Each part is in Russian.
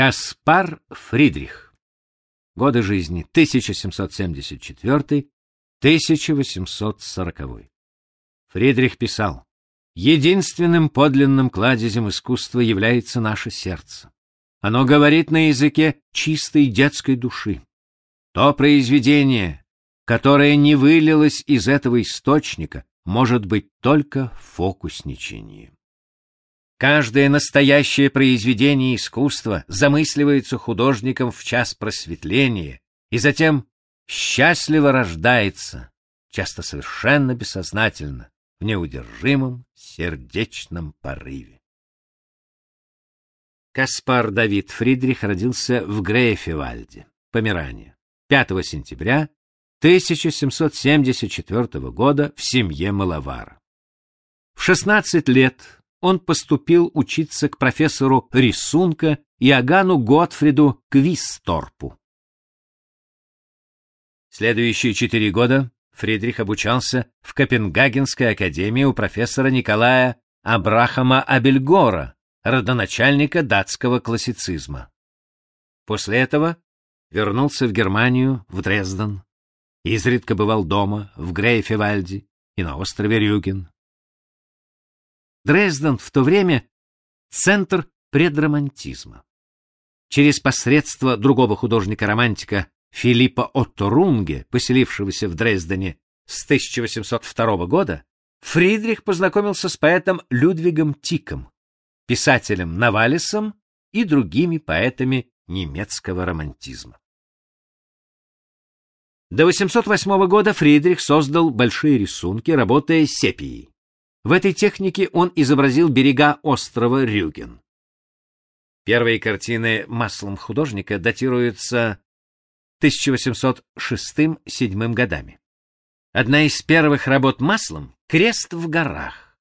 Каспар Фридрих. Годы жизни 1774-1840. Фридрих писал: Единственным подлинным кладезем искусства является наше сердце. Оно говорит на языке чистой детской души. То произведение, которое не вылилось из этого источника, может быть только фокусничением. Каждое настоящее произведение искусства замысливается художником в час просветления и затем счастливо рождается, часто совершенно бессознательно, в неудержимом сердечном порыве. Каспар Давид Фридрих родился в Грейфевальде, Померания, 5 сентября 1774 года в семье Малавара. В 16 лет он поступил учиться к профессору рисунка Иоганну Готфриду Квисторпу. Следующие четыре года Фридрих обучался в Копенгагенской академии у профессора Николая Абрахама Абельгора, родоначальника датского классицизма. После этого вернулся в Германию, в Дрезден, изредка бывал дома, в Грейфевальде и на острове Рюген. Дрезден в то время центр предромантизма. Через посредство другого художника-романтика Филиппа Отто Рунге, поселившегося в Дрездене с 1802 года, Фридрих познакомился с поэтом Людвигом Тиком, писателем Навалисом и другими поэтами немецкого романтизма. До 808 года Фридрих создал большие рисунки, работая сепией. В этой технике он изобразил берега острова Рюген. Первые картины маслом художника датируются 1806-1807 годами. Одна из первых работ маслом — «Крест в горах».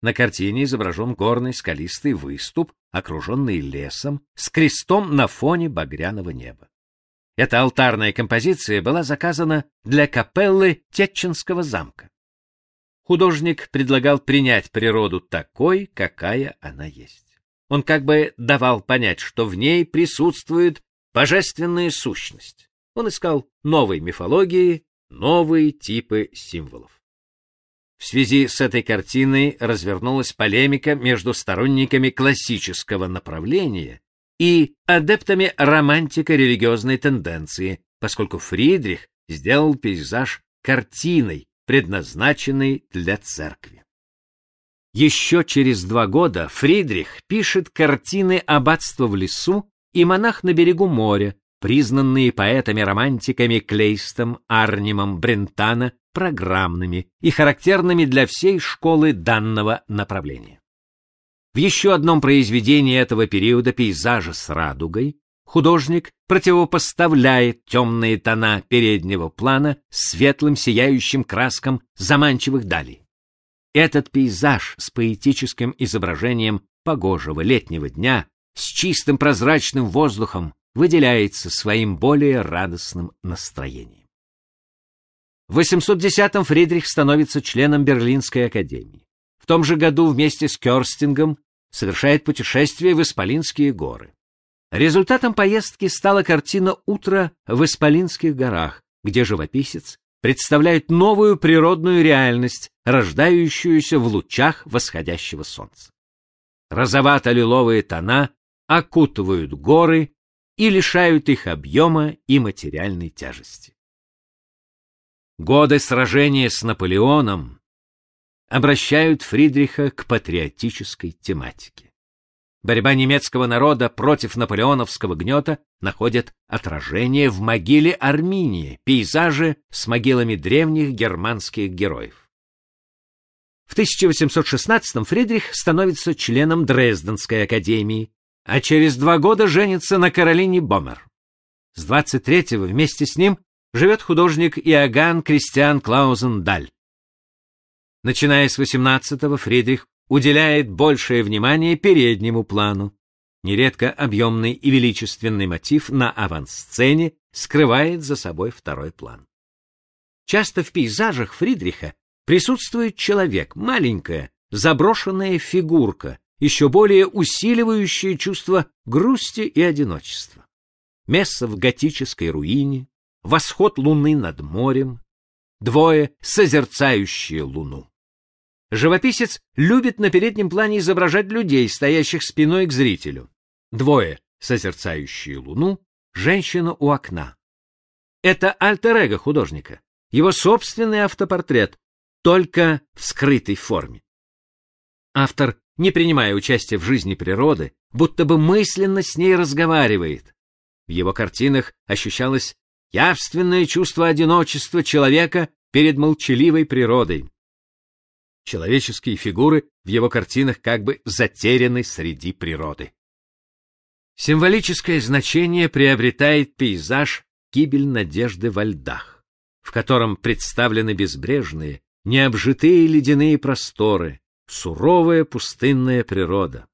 На картине изображен горный скалистый выступ, окруженный лесом, с крестом на фоне багряного неба. Эта алтарная композиция была заказана для капеллы Тетчинского замка художник предлагал принять природу такой, какая она есть. Он как бы давал понять, что в ней присутствует божественная сущность. Он искал новой мифологии, новые типы символов. В связи с этой картиной развернулась полемика между сторонниками классического направления и адептами романтико-религиозной тенденции, поскольку Фридрих сделал пейзаж картиной, предназначенный для церкви. Еще через два года Фридрих пишет картины «Аббатство в лесу» и «Монах на берегу моря», признанные поэтами-романтиками Клейстом, Арнимом, Брентана программными и характерными для всей школы данного направления. В еще одном произведении этого периода пейзажа с радугой Художник противопоставляет темные тона переднего плана светлым сияющим краскам заманчивых далей. Этот пейзаж с поэтическим изображением погожего летнего дня, с чистым прозрачным воздухом, выделяется своим более радостным настроением. В 810-м Фридрих становится членом Берлинской академии. В том же году вместе с Кёрстингом совершает путешествие в Исполинские горы. Результатом поездки стала картина «Утро в Исполинских горах», где живописец представляет новую природную реальность, рождающуюся в лучах восходящего солнца. Розовато-лиловые тона окутывают горы и лишают их объема и материальной тяжести. Годы сражения с Наполеоном обращают Фридриха к патриотической тематике. Борьба немецкого народа против наполеоновского гнета находит отражение в могиле Арминии, пейзаже с могилами древних германских героев. В 1816-м Фридрих становится членом Дрезденской академии, а через два года женится на Каролине Бомер. С 23-го вместе с ним живет художник Иоганн Кристиан Клаузен Даль. Начиная с 18-го Фридрих уделяет большее внимание переднему плану. Нередко объемный и величественный мотив на авансцене скрывает за собой второй план. Часто в пейзажах Фридриха присутствует человек, маленькая, заброшенная фигурка, еще более усиливающее чувство грусти и одиночества. Месса в готической руине, восход луны над морем, двое, созерцающие луну. Живописец любит на переднем плане изображать людей, стоящих спиной к зрителю. Двое, созерцающие луну, женщина у окна. Это альтер-эго художника, его собственный автопортрет, только в скрытой форме. Автор, не принимая участия в жизни природы, будто бы мысленно с ней разговаривает. В его картинах ощущалось явственное чувство одиночества человека перед молчаливой природой. Человеческие фигуры в его картинах как бы затеряны среди природы. Символическое значение приобретает пейзаж «Гибель надежды во льдах», в котором представлены безбрежные, необжитые ледяные просторы, суровая пустынная природа.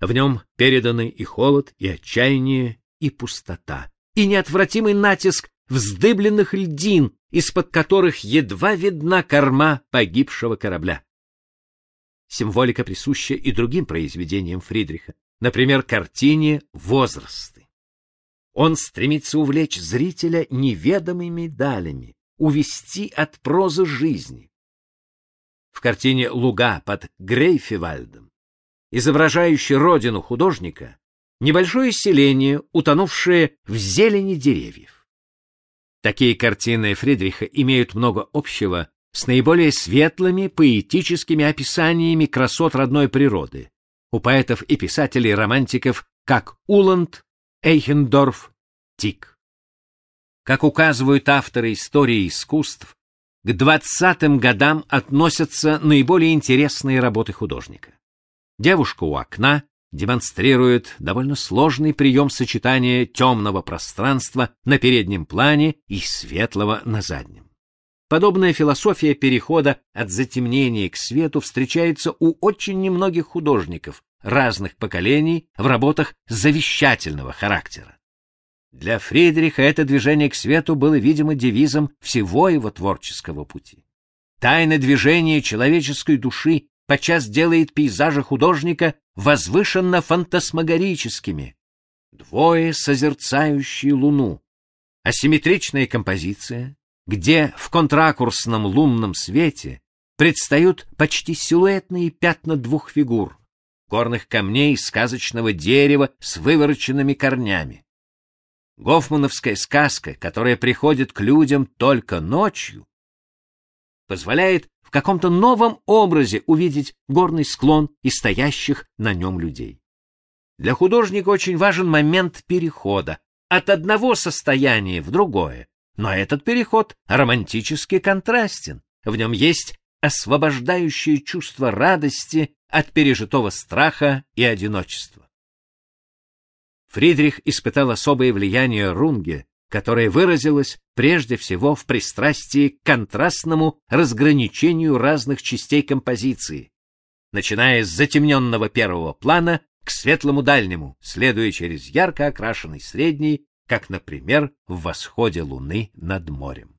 В нем переданы и холод, и отчаяние, и пустота, и неотвратимый натиск вздыбленных льдин, из-под которых едва видна корма погибшего корабля. Символика присуща и другим произведениям Фридриха, например, картине «Возрасты». Он стремится увлечь зрителя неведомыми далями, увести от прозы жизни, в картине «Луга под Грейфевальдом», изображающей родину художника, небольшое селение, утонувшее в зелени деревьев. Такие картины Фридриха имеют много общего с наиболее светлыми поэтическими описаниями красот родной природы у поэтов и писателей-романтиков, как Уланд, Эйхендорф, Тик. Как указывают авторы истории искусств, к двадцатым годам относятся наиболее интересные работы художника. Девушка у окна демонстрирует довольно сложный прием сочетания темного пространства на переднем плане и светлого на заднем. Подобная философия перехода от затемнения к свету встречается у очень немногих художников разных поколений в работах завещательного характера. Для Фридриха это движение к свету было, видимо, девизом всего его творческого пути. Тайна движения человеческой души подчас делает пейзажи художника возвышенно фантасмагорическими. Двое созерцающие луну. Асимметричная композиция, где в контракурсном лунном свете предстают почти силуэтные пятна двух фигур — горных камней сказочного дерева с вывороченными корнями. Гофмановская сказка, которая приходит к людям только ночью, позволяет в каком-то новом образе увидеть горный склон и стоящих на нем людей. Для художника очень важен момент перехода от одного состояния в другое, но этот переход романтически контрастен, в нем есть освобождающее чувство радости от пережитого страха и одиночества. Фридрих испытал особое влияние Рунге, которое выразилось прежде всего в пристрастии к контрастному разграничению разных частей композиции, начиная с затемненного первого плана к светлому дальнему, следуя через ярко окрашенный средний, как, например, в восходе луны над морем.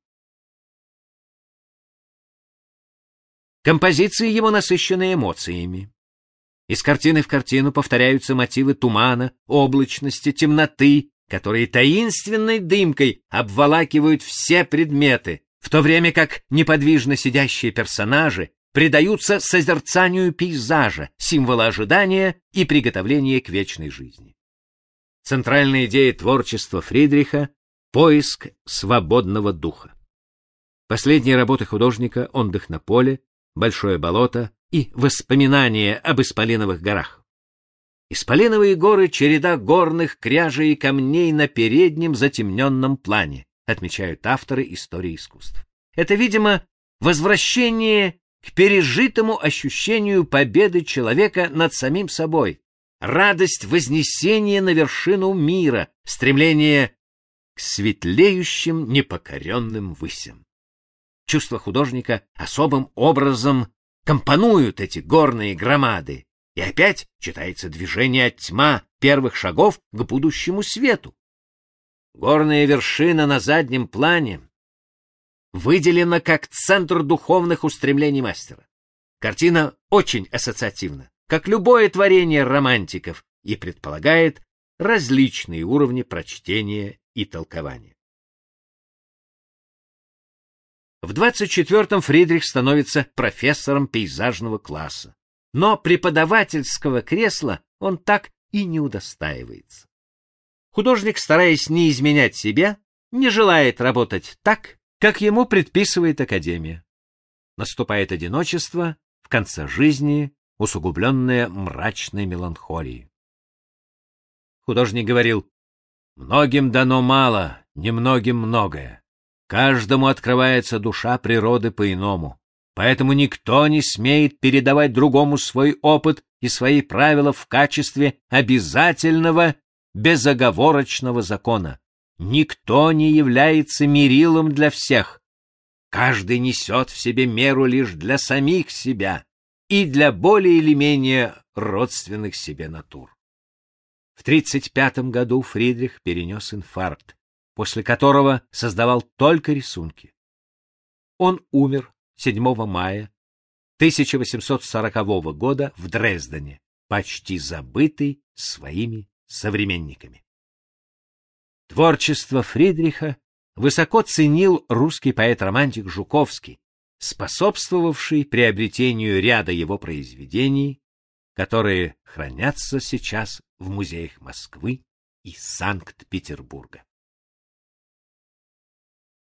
Композиции его насыщены эмоциями. Из картины в картину повторяются мотивы тумана, облачности, темноты, которые таинственной дымкой обволакивают все предметы, в то время как неподвижно сидящие персонажи предаются созерцанию пейзажа, символа ожидания и приготовления к вечной жизни. Центральная идея творчества Фридриха — поиск свободного духа. Последние работы художника «Отдых на поле», «Большое болото», и воспоминания об Исполиновых горах. Исполиновые горы — череда горных кряжей и камней на переднем затемненном плане, отмечают авторы истории искусств. Это, видимо, возвращение к пережитому ощущению победы человека над самим собой, радость вознесения на вершину мира, стремление к светлеющим непокоренным высям. Чувство художника особым образом компонуют эти горные громады, и опять читается движение от тьма первых шагов к будущему свету. Горная вершина на заднем плане выделена как центр духовных устремлений мастера. Картина очень ассоциативна. как любое творение романтиков, и предполагает различные уровни прочтения и толкования. В 24-м Фридрих становится профессором пейзажного класса, но преподавательского кресла он так и не удостаивается. Художник, стараясь не изменять себя, не желает работать так, как ему предписывает академия. Наступает одиночество в конце жизни, усугубленное мрачной меланхолией. Художник говорил, «Многим дано мало, немногим многое. Каждому открывается душа природы по-иному. Поэтому никто не смеет передавать другому свой опыт и свои правила в качестве обязательного, безоговорочного закона. Никто не является мерилом для всех. Каждый несет в себе меру лишь для самих себя и для более или менее родственных себе натур. В 35 году Фридрих перенес инфаркт, после которого создавал только рисунки. Он умер 7 мая 1840 года в Дрездене, почти забытый своими современниками. Творчество Фридриха высоко ценил русский поэт-романтик Жуковский, способствовавший приобретению ряда его произведений, которые хранятся сейчас в музеях Москвы и Санкт-Петербурга.